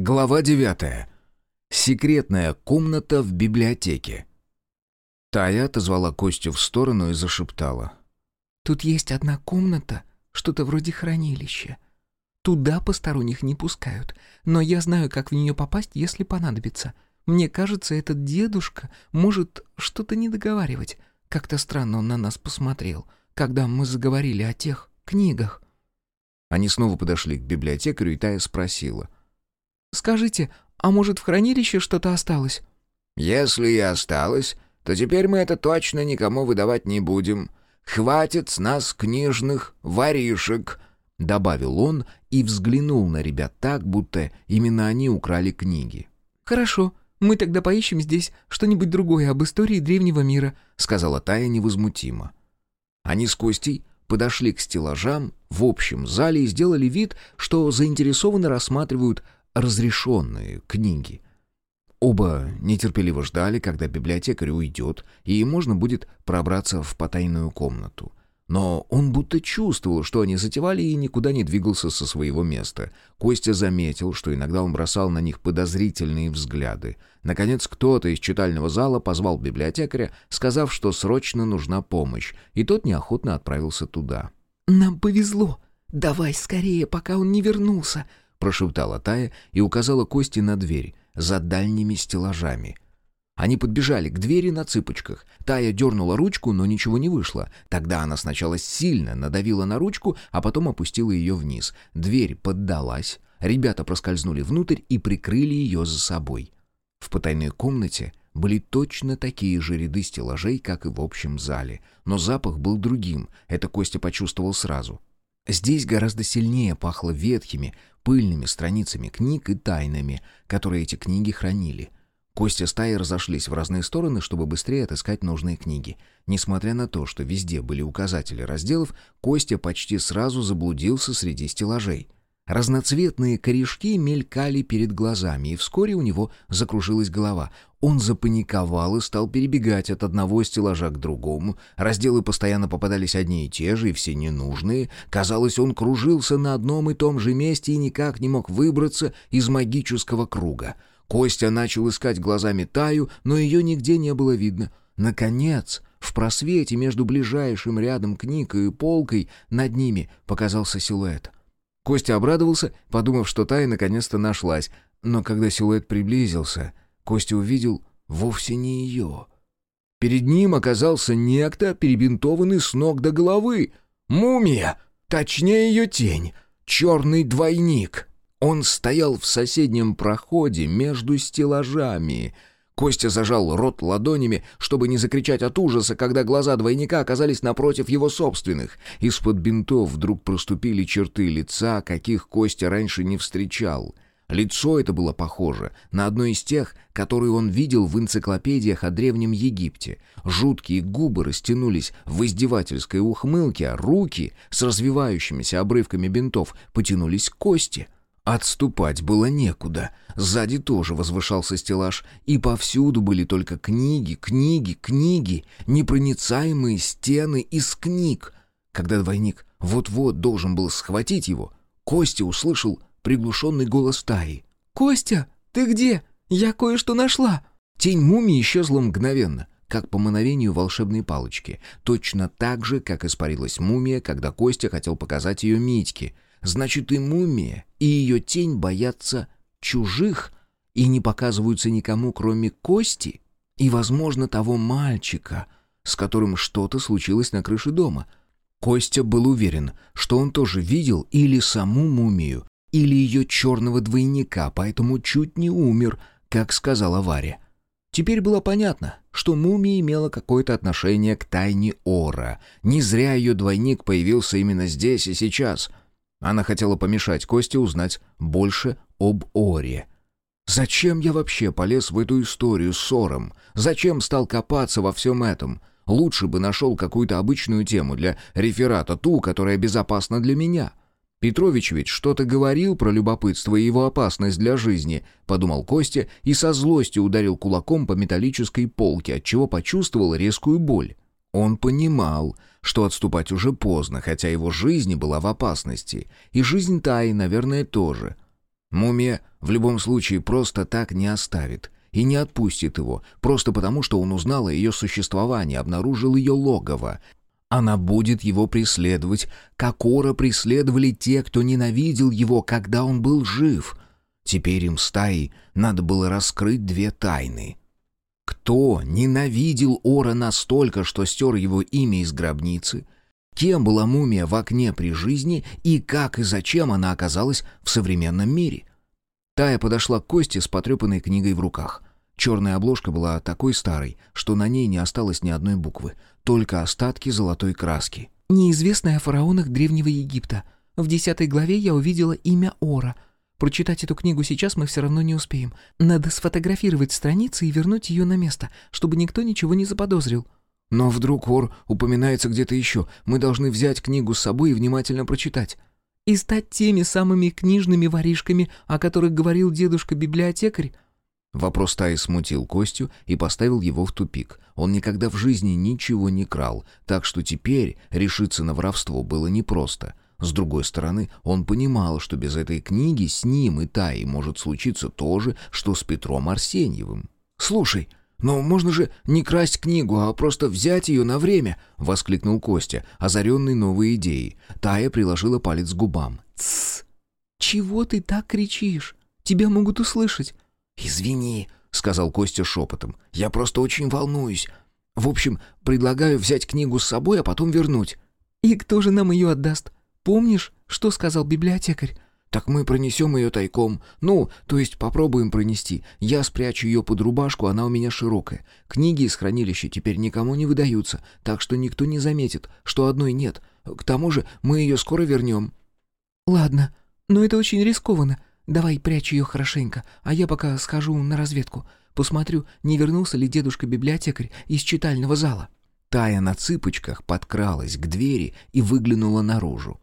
Глава 9. Секретная комната в библиотеке. Тая отозвала Костю в сторону и зашептала. «Тут есть одна комната, что-то вроде хранилища. Туда посторонних не пускают, но я знаю, как в нее попасть, если понадобится. Мне кажется, этот дедушка может что-то не договаривать. Как-то странно он на нас посмотрел, когда мы заговорили о тех книгах». Они снова подошли к библиотекарю, и Тая спросила — «Скажите, а может в хранилище что-то осталось?» «Если и осталось, то теперь мы это точно никому выдавать не будем. Хватит с нас книжных воришек», — добавил он и взглянул на ребят так, будто именно они украли книги. «Хорошо, мы тогда поищем здесь что-нибудь другое об истории древнего мира», — сказала Тая невозмутимо. Они с Костей подошли к стеллажам в общем зале и сделали вид, что заинтересованно рассматривают разрешенные книги. Оба нетерпеливо ждали, когда библиотекарь уйдет, и можно будет пробраться в потайную комнату. Но он будто чувствовал, что они затевали, и никуда не двигался со своего места. Костя заметил, что иногда он бросал на них подозрительные взгляды. Наконец, кто-то из читального зала позвал библиотекаря, сказав, что срочно нужна помощь, и тот неохотно отправился туда. «Нам повезло. Давай скорее, пока он не вернулся», — прошептала Тая и указала Кости на дверь за дальними стеллажами. Они подбежали к двери на цыпочках. Тая дернула ручку, но ничего не вышло. Тогда она сначала сильно надавила на ручку, а потом опустила ее вниз. Дверь поддалась. Ребята проскользнули внутрь и прикрыли ее за собой. В потайной комнате были точно такие же ряды стеллажей, как и в общем зале. Но запах был другим, это Костя почувствовал сразу. Здесь гораздо сильнее пахло ветхими, пыльными страницами книг и тайнами, которые эти книги хранили. Костя стаи разошлись в разные стороны, чтобы быстрее отыскать нужные книги. Несмотря на то, что везде были указатели разделов, Костя почти сразу заблудился среди стеллажей. Разноцветные корешки мелькали перед глазами, и вскоре у него закружилась голова. Он запаниковал и стал перебегать от одного стеллажа к другому. Разделы постоянно попадались одни и те же, и все ненужные. Казалось, он кружился на одном и том же месте и никак не мог выбраться из магического круга. Костя начал искать глазами Таю, но ее нигде не было видно. Наконец, в просвете между ближайшим рядом книгой и полкой над ними показался силуэт — Костя обрадовался, подумав, что Тая наконец-то нашлась, но когда силуэт приблизился, Костя увидел вовсе не ее. Перед ним оказался некто, перебинтованный с ног до головы. Мумия! Точнее ее тень. Черный двойник. Он стоял в соседнем проходе между стеллажами — Костя зажал рот ладонями, чтобы не закричать от ужаса, когда глаза двойника оказались напротив его собственных. Из-под бинтов вдруг проступили черты лица, каких Костя раньше не встречал. Лицо это было похоже на одно из тех, которые он видел в энциклопедиях о Древнем Египте. Жуткие губы растянулись в издевательской ухмылке, а руки с развивающимися обрывками бинтов потянулись к Косте — Отступать было некуда. Сзади тоже возвышался стеллаж, и повсюду были только книги, книги, книги, непроницаемые стены из книг. Когда двойник вот-вот должен был схватить его, Костя услышал приглушенный голос Таи. «Костя, ты где? Я кое-что нашла!» Тень мумии исчезла мгновенно, как по мановению волшебной палочки, точно так же, как испарилась мумия, когда Костя хотел показать ее Митьке — Значит, и мумия, и ее тень боятся чужих и не показываются никому, кроме Кости и, возможно, того мальчика, с которым что-то случилось на крыше дома. Костя был уверен, что он тоже видел или саму мумию, или ее черного двойника, поэтому чуть не умер, как сказала Варя. Теперь было понятно, что мумия имела какое-то отношение к тайне Ора. Не зря ее двойник появился именно здесь и сейчас — она хотела помешать Косте узнать больше об Оре. «Зачем я вообще полез в эту историю с Ором? Зачем стал копаться во всем этом? Лучше бы нашел какую-то обычную тему для реферата, ту, которая безопасна для меня». «Петрович ведь что-то говорил про любопытство и его опасность для жизни», — подумал Костя и со злостью ударил кулаком по металлической полке, отчего почувствовал резкую боль. Он понимал, что отступать уже поздно, хотя его жизнь была в опасности. И жизнь Таи, наверное, тоже. Мумия в любом случае просто так не оставит и не отпустит его, просто потому, что он узнал о ее существовании, обнаружил ее логово. Она будет его преследовать, как Ора преследовали те, кто ненавидел его, когда он был жив. Теперь им стаи надо было раскрыть две тайны. Кто ненавидел Ора настолько, что стер его имя из гробницы? Кем была мумия в окне при жизни и как и зачем она оказалась в современном мире? Тая подошла к Косте с потрепанной книгой в руках. Черная обложка была такой старой, что на ней не осталось ни одной буквы, только остатки золотой краски. «Неизвестная о фараонах Древнего Египта. В десятой главе я увидела имя Ора — Прочитать эту книгу сейчас мы все равно не успеем. Надо сфотографировать страницы и вернуть ее на место, чтобы никто ничего не заподозрил». «Но вдруг Ор упоминается где-то еще. Мы должны взять книгу с собой и внимательно прочитать». «И стать теми самыми книжными воришками, о которых говорил дедушка-библиотекарь?» Вопрос Таи смутил Костю и поставил его в тупик. Он никогда в жизни ничего не крал, так что теперь решиться на воровство было непросто — с другой стороны, он понимал, что без этой книги с ним и Таей может случиться то же, что с Петром Арсеньевым. «Слушай, но можно же не красть книгу, а просто взять ее на время!» — воскликнул Костя, озаренный новой идеей. Тая приложила палец к губам. «Тссс! Чего ты так кричишь? Тебя могут услышать!» «Извини!» — сказал Костя шепотом. «Я просто очень волнуюсь. В общем, предлагаю взять книгу с собой, а потом вернуть». «И кто же нам ее отдаст? Помнишь, что сказал библиотекарь?» «Так мы пронесем ее тайком. Ну, то есть попробуем пронести. Я спрячу ее под рубашку, она у меня широкая. Книги из хранилища теперь никому не выдаются, так что никто не заметит, что одной нет. К тому же мы ее скоро вернем». «Ладно, но это очень рискованно. Давай прячь ее хорошенько, а я пока схожу на разведку. Посмотрю, не вернулся ли дедушка-библиотекарь из читального зала». Тая на цыпочках подкралась к двери и выглянула наружу.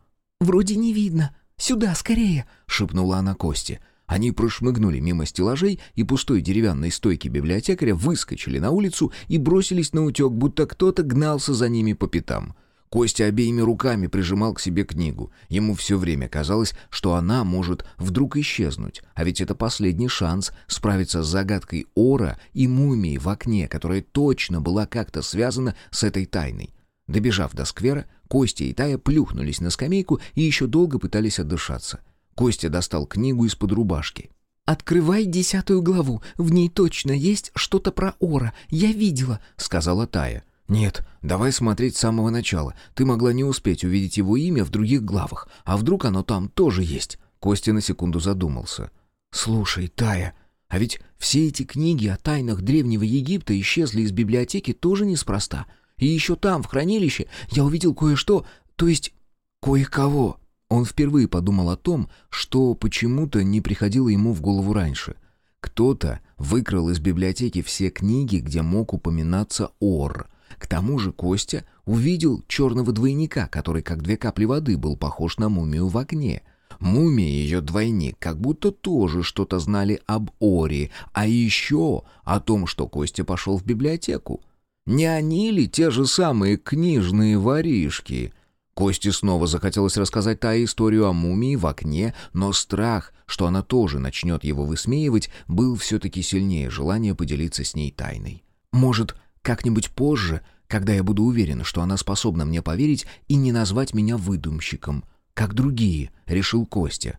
«Вроде не видно. Сюда, скорее!» — шепнула она Косте. Они прошмыгнули мимо стеллажей и пустой деревянной стойки библиотекаря, выскочили на улицу и бросились на утек, будто кто-то гнался за ними по пятам. Костя обеими руками прижимал к себе книгу. Ему все время казалось, что она может вдруг исчезнуть. А ведь это последний шанс справиться с загадкой Ора и мумии в окне, которая точно была как-то связана с этой тайной. Добежав до сквера, Костя и Тая плюхнулись на скамейку и еще долго пытались отдышаться. Костя достал книгу из-под рубашки. «Открывай десятую главу, в ней точно есть что-то про Ора, я видела», — сказала Тая. «Нет, давай смотреть с самого начала. Ты могла не успеть увидеть его имя в других главах, а вдруг оно там тоже есть?» Костя на секунду задумался. «Слушай, Тая, а ведь все эти книги о тайнах Древнего Египта исчезли из библиотеки тоже неспроста. И еще там, в хранилище, я увидел кое-что, то есть кое-кого». Он впервые подумал о том, что почему-то не приходило ему в голову раньше. Кто-то выкрал из библиотеки все книги, где мог упоминаться Ор. К тому же Костя увидел черного двойника, который, как две капли воды, был похож на мумию в окне. Мумия и ее двойник как будто тоже что-то знали об Оре, а еще о том, что Костя пошел в библиотеку. Не они ли те же самые книжные воришки? Косте снова захотелось рассказать та историю о мумии в окне, но страх, что она тоже начнет его высмеивать, был все-таки сильнее желания поделиться с ней тайной. Может, как-нибудь позже, когда я буду уверен, что она способна мне поверить и не назвать меня выдумщиком, как другие, решил Костя.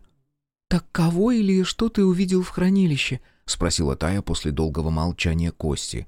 «Так кого или что ты увидел в хранилище?» — спросила Тая после долгого молчания Кости.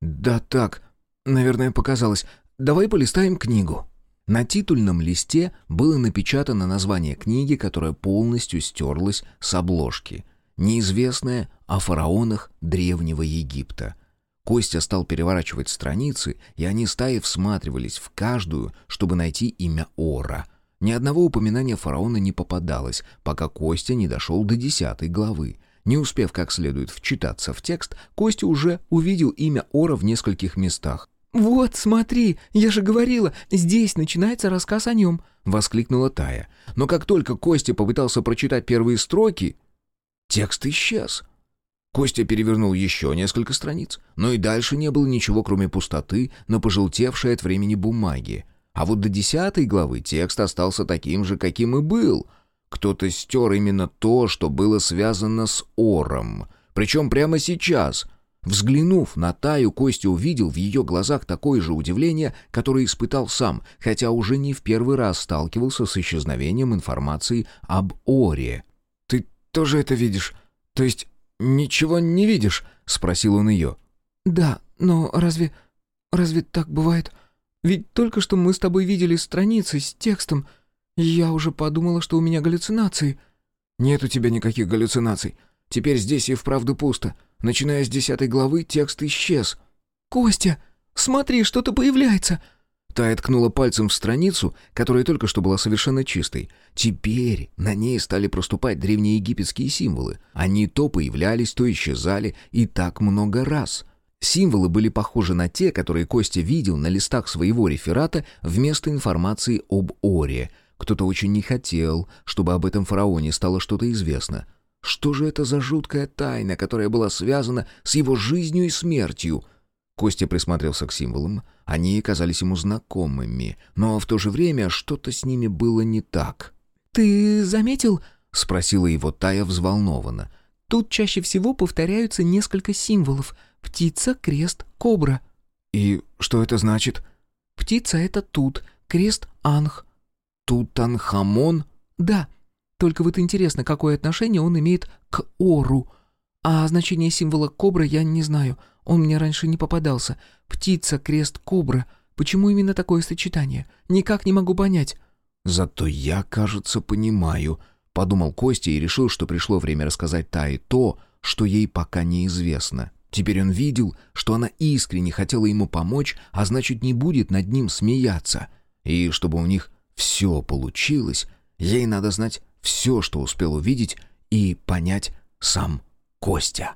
«Да так, наверное, показалось. Давай полистаем книгу». На титульном листе было напечатано название книги, которая полностью стерлась с обложки. «Неизвестное о фараонах Древнего Египта». Костя стал переворачивать страницы, и они стаи всматривались в каждую, чтобы найти имя Ора. Ни одного упоминания фараона не попадалось, пока Костя не дошел до десятой главы. Не успев как следует вчитаться в текст, Костя уже увидел имя Ора в нескольких местах. «Вот, смотри, я же говорила, здесь начинается рассказ о нем», — воскликнула Тая. Но как только Костя попытался прочитать первые строки, текст исчез. Костя перевернул еще несколько страниц, но и дальше не было ничего, кроме пустоты на пожелтевшей от времени бумаге. А вот до десятой главы текст остался таким же, каким и был. Кто-то стер именно то, что было связано с Ором. Причем прямо сейчас. Взглянув на Таю, Костя увидел в ее глазах такое же удивление, которое испытал сам, хотя уже не в первый раз сталкивался с исчезновением информации об Оре. «Ты тоже это видишь? То есть ничего не видишь?» — спросил он ее. «Да, но разве... разве так бывает? Ведь только что мы с тобой видели страницы с текстом. Я уже подумала, что у меня галлюцинации». «Нет у тебя никаких галлюцинаций. Теперь здесь и вправду пусто. Начиная с десятой главы текст исчез». «Костя, смотри, что-то появляется!» Тая ткнула пальцем в страницу, которая только что была совершенно чистой. Теперь на ней стали проступать древнеегипетские символы. Они то появлялись, то исчезали, и так много раз. Символы были похожи на те, которые Костя видел на листах своего реферата вместо информации об Оре. Кто-то очень не хотел, чтобы об этом фараоне стало что-то известно. Что же это за жуткая тайна, которая была связана с его жизнью и смертью? Костя присмотрелся к символам. Они казались ему знакомыми, но в то же время что-то с ними было не так. «Ты заметил?» — спросила его Тая взволнованно. «Тут чаще всего повторяются несколько символов. Птица, крест, кобра». «И что это значит?» «Птица — это тут, крест — анх». «Тутанхамон?» «Да, только вот интересно, какое отношение он имеет к Ору. А значение символа кобра я не знаю. Он мне раньше не попадался. Птица, крест, кобра. Почему именно такое сочетание? Никак не могу понять. Зато я, кажется, понимаю, подумал Костя и решил, что пришло время рассказать Тае то, что ей пока неизвестно. Теперь он видел, что она искренне хотела ему помочь, а значит, не будет над ним смеяться. И чтобы у них все получилось, ей надо знать все, что успел увидеть и понять сам Костя.